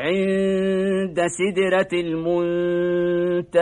عند سدرة المنتهى.